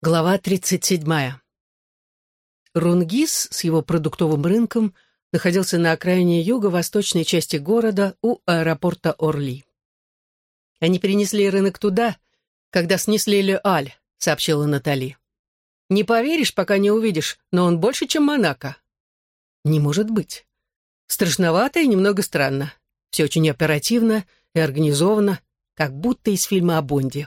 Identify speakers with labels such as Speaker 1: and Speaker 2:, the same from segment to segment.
Speaker 1: Глава 37. Рунгис с его продуктовым рынком находился на окраине юго-восточной части города у аэропорта Орли. «Они перенесли рынок туда, когда снесли Ле-Аль», — сообщила Натали. «Не поверишь, пока не увидишь, но он больше, чем Монако». «Не может быть. Страшновато и немного странно. Все очень оперативно и организовано, как будто из фильма о Бонде».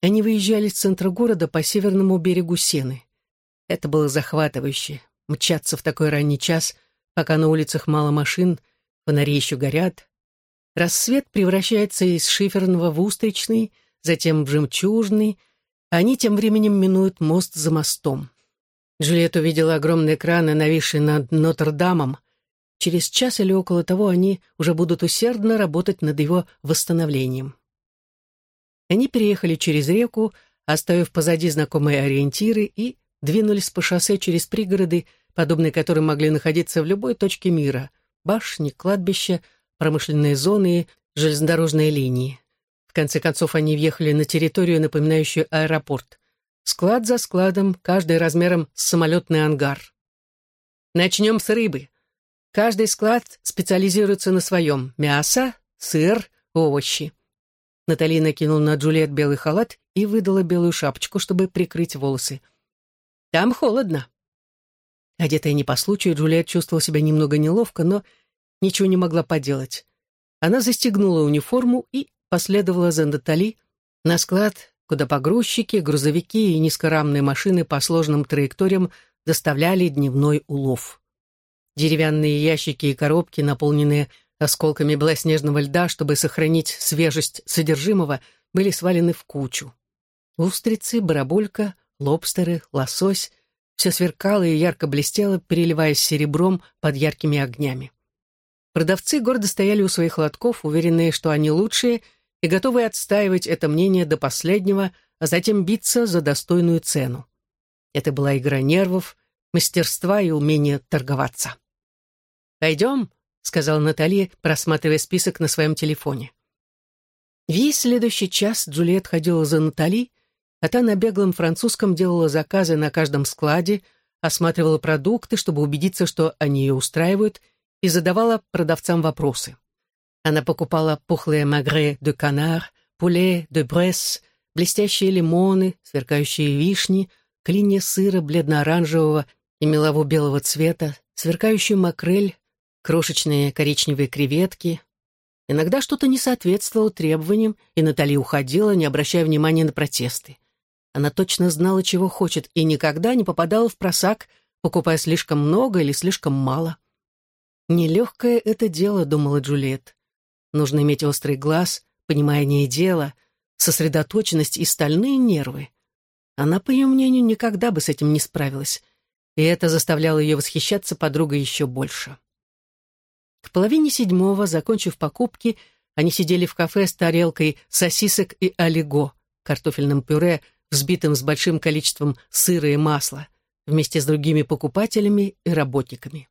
Speaker 1: Они выезжали с центра города по северному берегу Сены. Это было захватывающе. Мчаться в такой ранний час, пока на улицах мало машин, фонари еще горят. Рассвет превращается из шиферного в устричный, затем в жемчужный, а они тем временем минуют мост за мостом. Джульет увидела огромные экраны, нависшие над Нотр-Дамом. Через час или около того они уже будут усердно работать над его восстановлением. Они переехали через реку, оставив позади знакомые ориентиры, и двинулись по шоссе через пригороды, подобные которым могли находиться в любой точке мира — башни, кладбища, промышленные зоны и железнодорожные линии. В конце концов, они въехали на территорию, напоминающую аэропорт. Склад за складом, каждый размером с самолетный ангар. Начнем с рыбы. Каждый склад специализируется на своем. Мясо, сыр, овощи. Натали накинула на Джульет белый халат и выдала белую шапочку, чтобы прикрыть волосы. «Там холодно». Одетая не по случаю, Джульет чувствовала себя немного неловко, но ничего не могла поделать. Она застегнула униформу и последовала за Натали на склад, куда погрузчики, грузовики и низкорамные машины по сложным траекториям доставляли дневной улов. Деревянные ящики и коробки, наполненные Осколками белоснежного льда, чтобы сохранить свежесть содержимого, были свалены в кучу. Устрицы, барабулька, лобстеры, лосось — все сверкало и ярко блестело, переливаясь серебром под яркими огнями. Продавцы гордо стояли у своих лотков, уверенные, что они лучшие, и готовые отстаивать это мнение до последнего, а затем биться за достойную цену. Это была игра нервов, мастерства и умения торговаться. «Пойдем», сказала Наталья, просматривая список на своем телефоне. Весь следующий час Джульет ходила за Натали, а та на беглом французском делала заказы на каждом складе, осматривала продукты, чтобы убедиться, что они ее устраивают, и задавала продавцам вопросы. Она покупала пухлые магре де канар, пуле де бресс, блестящие лимоны, сверкающие вишни, клинья сыра бледно-оранжевого и мелово-белого цвета, сверкающую макрель, крошечные коричневые креветки. Иногда что-то не соответствовало требованиям, и Натали уходила, не обращая внимания на протесты. Она точно знала, чего хочет, и никогда не попадала в просак, покупая слишком много или слишком мало. «Нелегкое это дело», — думала Джульет. «Нужно иметь острый глаз, понимание дела, сосредоточенность и стальные нервы». Она, по ее мнению, никогда бы с этим не справилась, и это заставляло ее восхищаться подругой еще больше. К половине седьмого, закончив покупки, они сидели в кафе с тарелкой сосисок и олиго, картофельным пюре, взбитым с большим количеством сыра и масла, вместе с другими покупателями и работниками.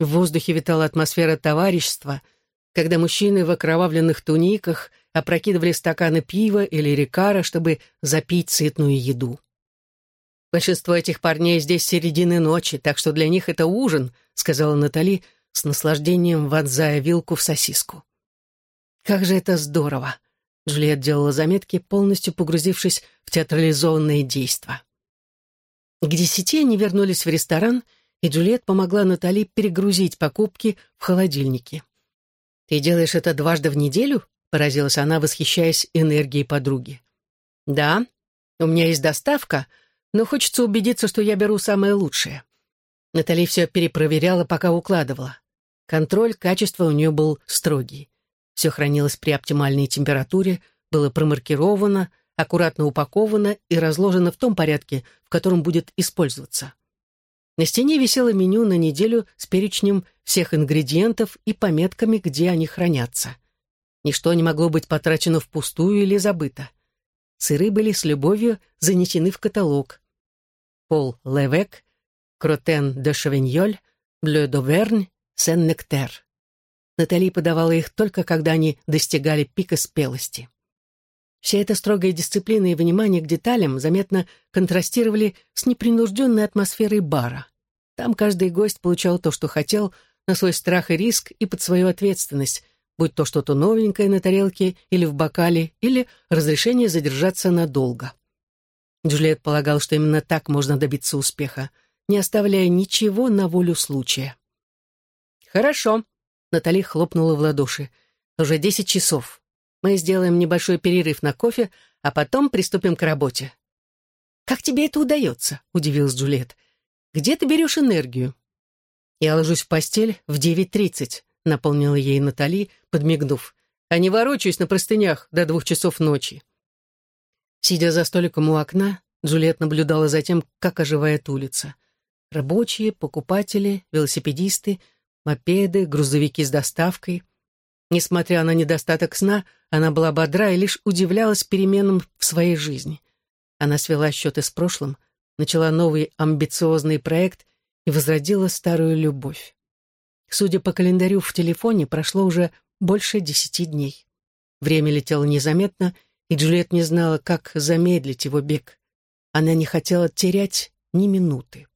Speaker 1: В воздухе витала атмосфера товарищества, когда мужчины в окровавленных туниках опрокидывали стаканы пива или рикара, чтобы запить сытную еду. «Большинство этих парней здесь середины ночи, так что для них это ужин», — сказала Натали, — с наслаждением вонзая вилку в сосиску. «Как же это здорово!» Джульет делала заметки, полностью погрузившись в театрализованные действия. К десяти они вернулись в ресторан, и Джульет помогла Натали перегрузить покупки в холодильнике. «Ты делаешь это дважды в неделю?» — поразилась она, восхищаясь энергией подруги. «Да, у меня есть доставка, но хочется убедиться, что я беру самое лучшее». Натали все перепроверяла, пока укладывала. Контроль качества у нее был строгий. Все хранилось при оптимальной температуре, было промаркировано, аккуратно упаковано и разложено в том порядке, в котором будет использоваться. На стене висело меню на неделю с перечнем всех ингредиентов и пометками, где они хранятся. Ничто не могло быть потрачено впустую или забыто. Сыры были с любовью занесены в каталог. Пол Левек, Кротен де Шавиньоль, Блeu d'Auvergne, Сен-Нектер. Натали подавала их только когда они достигали пика спелости. Вся эта строгая дисциплина и внимание к деталям заметно контрастировали с непринужденной атмосферой бара. Там каждый гость получал то, что хотел, на свой страх и риск и под свою ответственность, будь то что-то новенькое на тарелке или в бокале, или разрешение задержаться надолго. Джульет полагал, что именно так можно добиться успеха, не оставляя ничего на волю случая. «Хорошо», — Натали хлопнула в ладоши. «Уже десять часов. Мы сделаем небольшой перерыв на кофе, а потом приступим к работе». «Как тебе это удается?» — удивилась Джульет. «Где ты берешь энергию?» «Я ложусь в постель в девять тридцать», — напомнила ей Натали, подмигнув. «А не ворочаюсь на простынях до двух часов ночи». Сидя за столиком у окна, Джульет наблюдала за тем, как оживает улица. Рабочие, покупатели, велосипедисты, мопеды, грузовики с доставкой. Несмотря на недостаток сна, она была бодра и лишь удивлялась переменам в своей жизни. Она свела счеты с прошлым, начала новый амбициозный проект и возродила старую любовь. Судя по календарю в телефоне, прошло уже больше десяти дней. Время летело незаметно, и Джульет не знала, как замедлить его бег. Она не хотела терять ни минуты.